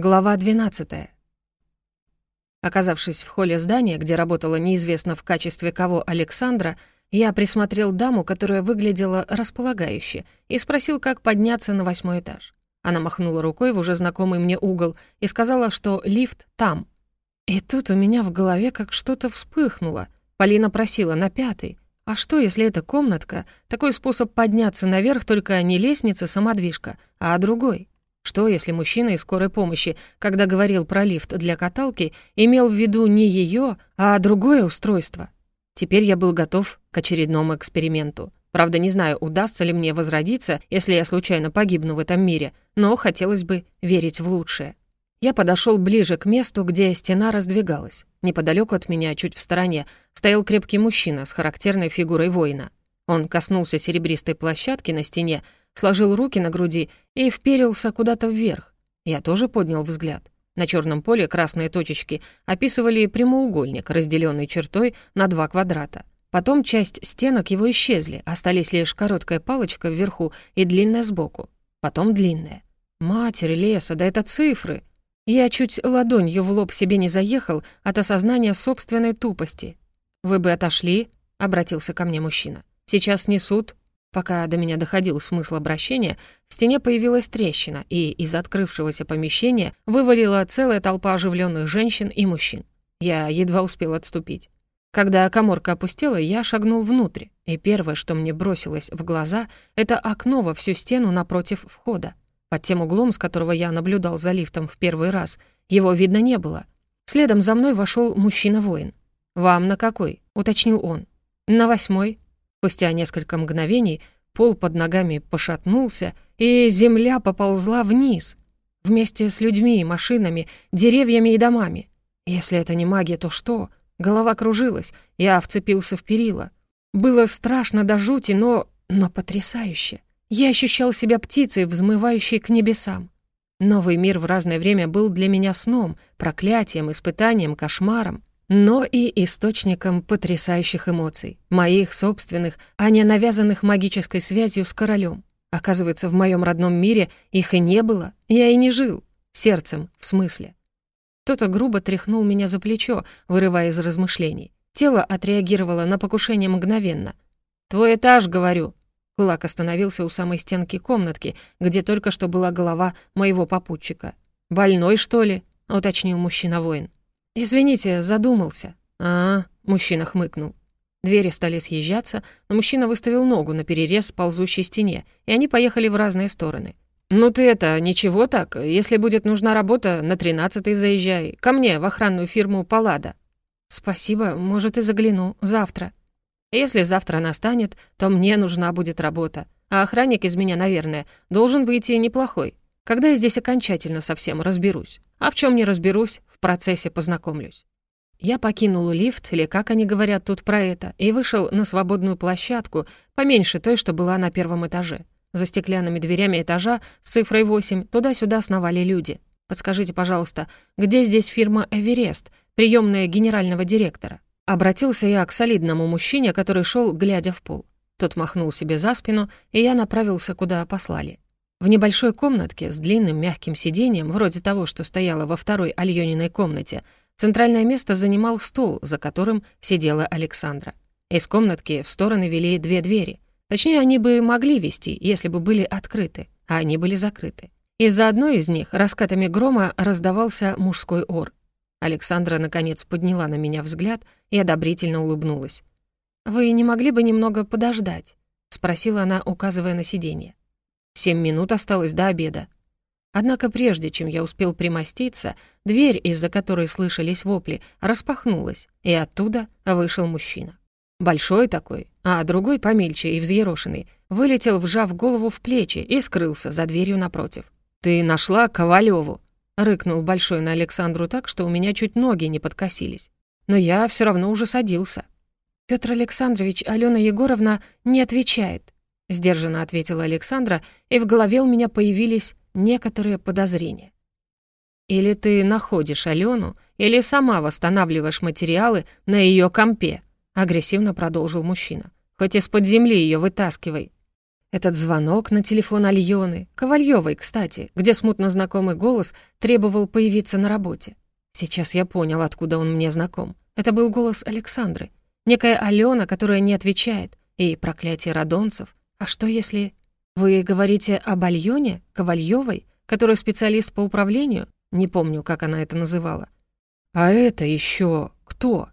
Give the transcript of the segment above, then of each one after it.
Глава 12. Оказавшись в холле здания, где работала неизвестно в качестве кого Александра, я присмотрел даму, которая выглядела располагающе, и спросил, как подняться на восьмой этаж. Она махнула рукой в уже знакомый мне угол и сказала, что лифт там. И тут у меня в голове как что-то вспыхнуло. Полина просила на пятый. А что, если эта комнатка — такой способ подняться наверх, только не лестница-самодвижка, а другой? Что, если мужчина из скорой помощи, когда говорил про лифт для каталки, имел в виду не ее, а другое устройство? Теперь я был готов к очередному эксперименту. Правда, не знаю, удастся ли мне возродиться, если я случайно погибну в этом мире, но хотелось бы верить в лучшее. Я подошел ближе к месту, где стена раздвигалась. Неподалеку от меня, чуть в стороне, стоял крепкий мужчина с характерной фигурой воина. Он коснулся серебристой площадки на стене, сложил руки на груди и вперился куда-то вверх. Я тоже поднял взгляд. На черном поле красные точечки описывали прямоугольник, разделенный чертой на два квадрата. Потом часть стенок его исчезли, остались лишь короткая палочка вверху и длинная сбоку. Потом длинная. Матерь леса, да это цифры! Я чуть ладонью в лоб себе не заехал от осознания собственной тупости. «Вы бы отошли?» — обратился ко мне мужчина. Сейчас несут. Пока до меня доходил смысл обращения, в стене появилась трещина, и из открывшегося помещения вывалила целая толпа оживленных женщин и мужчин. Я едва успел отступить. Когда коморка опустела, я шагнул внутрь, и первое, что мне бросилось в глаза, это окно во всю стену напротив входа. Под тем углом, с которого я наблюдал за лифтом в первый раз, его видно не было. Следом за мной вошел мужчина-воин. «Вам на какой?» — уточнил он. «На восьмой», Спустя несколько мгновений пол под ногами пошатнулся, и земля поползла вниз, вместе с людьми, машинами, деревьями и домами. Если это не магия, то что? Голова кружилась, я вцепился в перила. Было страшно до жути, но... но потрясающе. Я ощущал себя птицей, взмывающей к небесам. Новый мир в разное время был для меня сном, проклятием, испытанием, кошмаром но и источником потрясающих эмоций, моих собственных, а не навязанных магической связью с королем. Оказывается, в моем родном мире их и не было, я и не жил. Сердцем, в смысле. Кто-то грубо тряхнул меня за плечо, вырывая из размышлений. Тело отреагировало на покушение мгновенно. «Твой этаж, говорю». Кулак остановился у самой стенки комнатки, где только что была голова моего попутчика. «Больной, что ли?» — уточнил мужчина-воин. «Извините, задумался». «А, -а мужчина хмыкнул. Двери стали съезжаться, но мужчина выставил ногу на перерез ползущей стене, и они поехали в разные стороны. «Ну ты это, ничего так. Если будет нужна работа, на тринадцатый заезжай. Ко мне, в охранную фирму «Паллада». «Спасибо, может, и загляну. Завтра». «Если завтра настанет, то мне нужна будет работа. А охранник из меня, наверное, должен выйти неплохой. Когда я здесь окончательно совсем разберусь. А в чем не разберусь, в процессе познакомлюсь. Я покинул лифт, или как они говорят тут про это, и вышел на свободную площадку, поменьше той, что была на первом этаже. За стеклянными дверями этажа с цифрой 8 туда-сюда сновали люди. Подскажите, пожалуйста, где здесь фирма «Эверест», приемная генерального директора? Обратился я к солидному мужчине, который шел, глядя в пол. Тот махнул себе за спину, и я направился, куда послали. В небольшой комнатке с длинным мягким сиденьем, вроде того, что стояло во второй Альониной комнате, центральное место занимал стол, за которым сидела Александра. Из комнатки в стороны вели две двери. Точнее, они бы могли вести, если бы были открыты, а они были закрыты. Из-за одной из них раскатами грома раздавался мужской ор. Александра, наконец, подняла на меня взгляд и одобрительно улыбнулась. «Вы не могли бы немного подождать?» — спросила она, указывая на сиденье. Семь минут осталось до обеда. Однако прежде, чем я успел примоститься, дверь, из-за которой слышались вопли, распахнулась, и оттуда вышел мужчина. Большой такой, а другой помельче и взъерошенный, вылетел, вжав голову в плечи и скрылся за дверью напротив. «Ты нашла Ковалеву!» — рыкнул Большой на Александру так, что у меня чуть ноги не подкосились. Но я все равно уже садился. Петр Александрович, Алена Егоровна не отвечает. — сдержанно ответила Александра, и в голове у меня появились некоторые подозрения. «Или ты находишь Алену, или сама восстанавливаешь материалы на ее компе», — агрессивно продолжил мужчина. «Хоть из-под земли ее вытаскивай». Этот звонок на телефон Альоны, Ковальёвой, кстати, где смутно знакомый голос требовал появиться на работе. Сейчас я понял, откуда он мне знаком. Это был голос Александры. Некая Алена, которая не отвечает. И проклятие радонцев. А что если... Вы говорите об Альоне, Ковальёвой, которая специалист по управлению? Не помню, как она это называла. А это еще кто?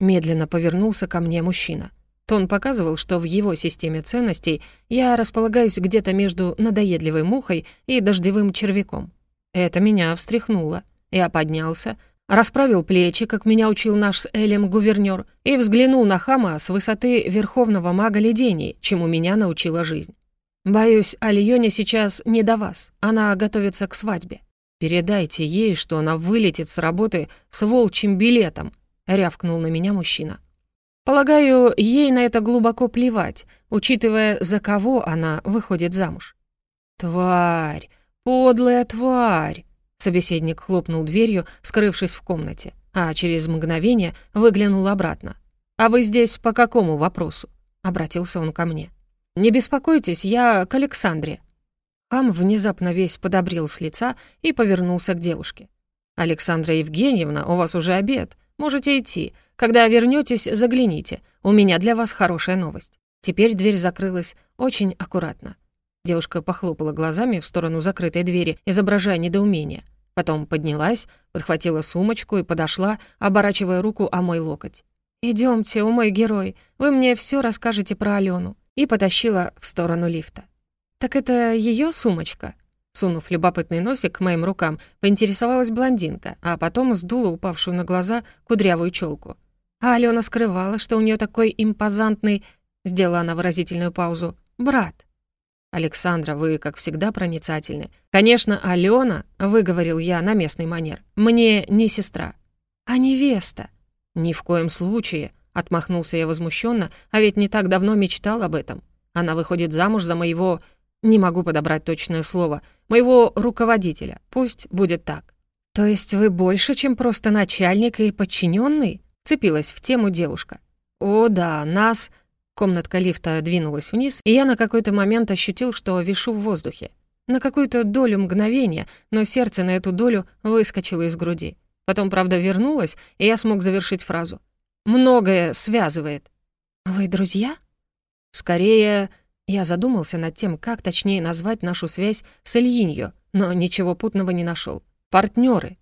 Медленно повернулся ко мне мужчина. Тон показывал, что в его системе ценностей я располагаюсь где-то между надоедливой мухой и дождевым червяком. Это меня встряхнуло. Я поднялся, расправил плечи, как меня учил наш с Элем гувернёр, и взглянул на хама с высоты верховного мага ледений, чему меня научила жизнь. «Боюсь, Альоне сейчас не до вас. Она готовится к свадьбе. Передайте ей, что она вылетит с работы с волчьим билетом», — рявкнул на меня мужчина. Полагаю, ей на это глубоко плевать, учитывая, за кого она выходит замуж. «Тварь! Подлая тварь!» Собеседник хлопнул дверью, скрывшись в комнате, а через мгновение выглянул обратно. «А вы здесь по какому вопросу?» — обратился он ко мне. «Не беспокойтесь, я к Александре». Хам внезапно весь подобрел с лица и повернулся к девушке. «Александра Евгеньевна, у вас уже обед. Можете идти. Когда вернётесь, загляните. У меня для вас хорошая новость». Теперь дверь закрылась очень аккуратно. Девушка похлопала глазами в сторону закрытой двери, изображая недоумение. Потом поднялась, подхватила сумочку и подошла, оборачивая руку о мой локоть. «Идёмте, о мой герой, вы мне всё расскажете про Алёну». И потащила в сторону лифта. «Так это её сумочка?» Сунув любопытный носик к моим рукам, поинтересовалась блондинка, а потом сдула упавшую на глаза кудрявую челку. А Алена скрывала, что у нее такой импозантный, сделала она выразительную паузу, брат. «Александра, вы, как всегда, проницательны. Конечно, Алена, выговорил я на местный манер, мне не сестра, а невеста». «Ни в коем случае», — отмахнулся я возмущенно, а ведь не так давно мечтал об этом. Она выходит замуж за моего не могу подобрать точное слово. Моего руководителя. Пусть будет так. То есть вы больше, чем просто начальник и подчиненный? Цепилась в тему девушка. О, да, нас... Комнатка лифта двинулась вниз, и я на какой-то момент ощутил, что вишу в воздухе. На какую-то долю мгновения, но сердце на эту долю выскочило из груди. Потом, правда, вернулось, и я смог завершить фразу. «Многое связывает». «Вы друзья?» «Скорее, я задумался над тем, как точнее назвать нашу связь с Ильиньо, но ничего путного не нашел. Партнеры.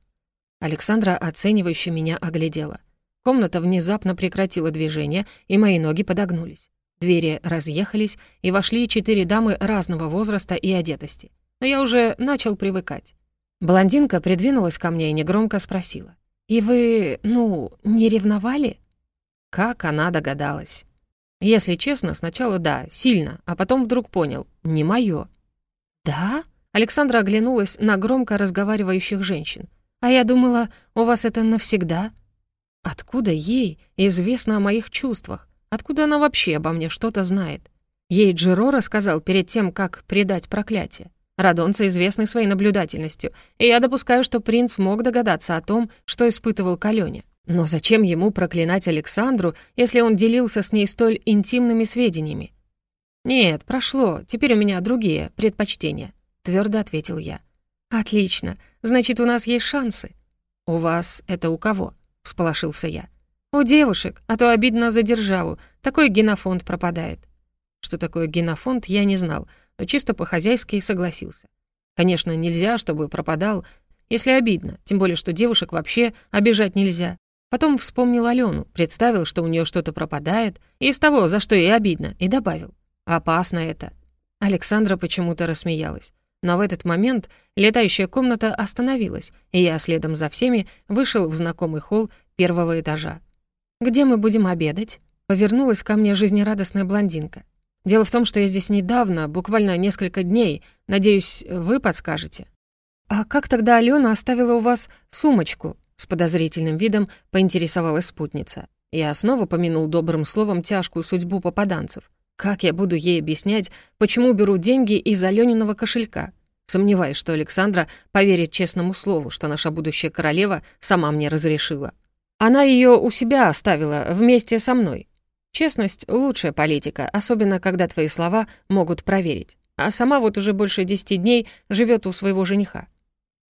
Александра оценивающе меня оглядела. Комната внезапно прекратила движение, и мои ноги подогнулись. Двери разъехались, и вошли четыре дамы разного возраста и одетости. Но я уже начал привыкать. Блондинка придвинулась ко мне и негромко спросила. «И вы, ну, не ревновали?» Как она догадалась. Если честно, сначала да, сильно, а потом вдруг понял — не моё. «Да?» — Александра оглянулась на громко разговаривающих женщин. «А я думала, у вас это навсегда?» «Откуда ей известно о моих чувствах? Откуда она вообще обо мне что-то знает?» Ей Джиро рассказал перед тем, как предать проклятие. Радонцы известны своей наблюдательностью, и я допускаю, что принц мог догадаться о том, что испытывал Калёня. Но зачем ему проклинать Александру, если он делился с ней столь интимными сведениями? «Нет, прошло, теперь у меня другие предпочтения», — твердо ответил я. «Отлично, значит, у нас есть шансы». «У вас это у кого?» — всполошился я. «У девушек, а то обидно за державу, такой генофонд пропадает». Что такое генофонд, я не знал, но чисто по-хозяйски согласился. Конечно, нельзя, чтобы пропадал, если обидно, тем более, что девушек вообще обижать нельзя. Потом вспомнил Алену, представил, что у нее что-то пропадает, из того, за что ей обидно, и добавил. «Опасно это». Александра почему-то рассмеялась. Но в этот момент летающая комната остановилась, и я следом за всеми вышел в знакомый холл первого этажа. «Где мы будем обедать?» Повернулась ко мне жизнерадостная блондинка. «Дело в том, что я здесь недавно, буквально несколько дней. Надеюсь, вы подскажете». «А как тогда Алена оставила у вас сумочку?» С подозрительным видом поинтересовалась спутница. Я снова помянул добрым словом тяжкую судьбу попаданцев. Как я буду ей объяснять, почему беру деньги из Алёниного кошелька? Сомневаюсь, что Александра поверит честному слову, что наша будущая королева сама мне разрешила. Она ее у себя оставила вместе со мной. Честность — лучшая политика, особенно когда твои слова могут проверить. А сама вот уже больше десяти дней живет у своего жениха.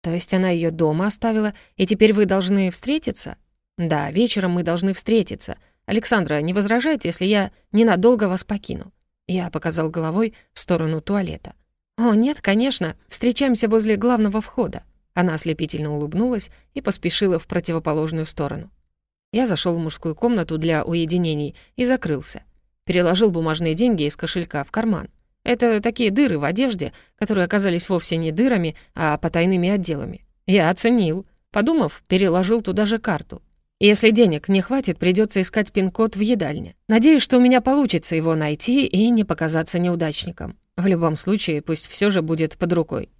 То есть она ее дома оставила, и теперь вы должны встретиться? Да, вечером мы должны встретиться. Александра, не возражайте, если я ненадолго вас покину. Я показал головой в сторону туалета. «О, нет, конечно, встречаемся возле главного входа». Она ослепительно улыбнулась и поспешила в противоположную сторону. Я зашел в мужскую комнату для уединений и закрылся. Переложил бумажные деньги из кошелька в карман. Это такие дыры в одежде, которые оказались вовсе не дырами, а потайными отделами. Я оценил. Подумав, переложил туда же карту. Если денег не хватит, придется искать пин-код в едальне. Надеюсь, что у меня получится его найти и не показаться неудачником. В любом случае, пусть все же будет под рукой.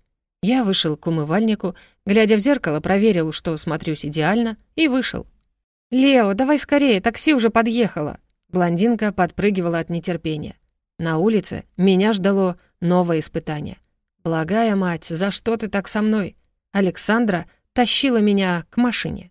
Я вышел к умывальнику, глядя в зеркало, проверил, что смотрюсь идеально, и вышел. «Лео, давай скорее, такси уже подъехало!» Блондинка подпрыгивала от нетерпения. На улице меня ждало новое испытание. «Благая мать, за что ты так со мной?» Александра тащила меня к машине.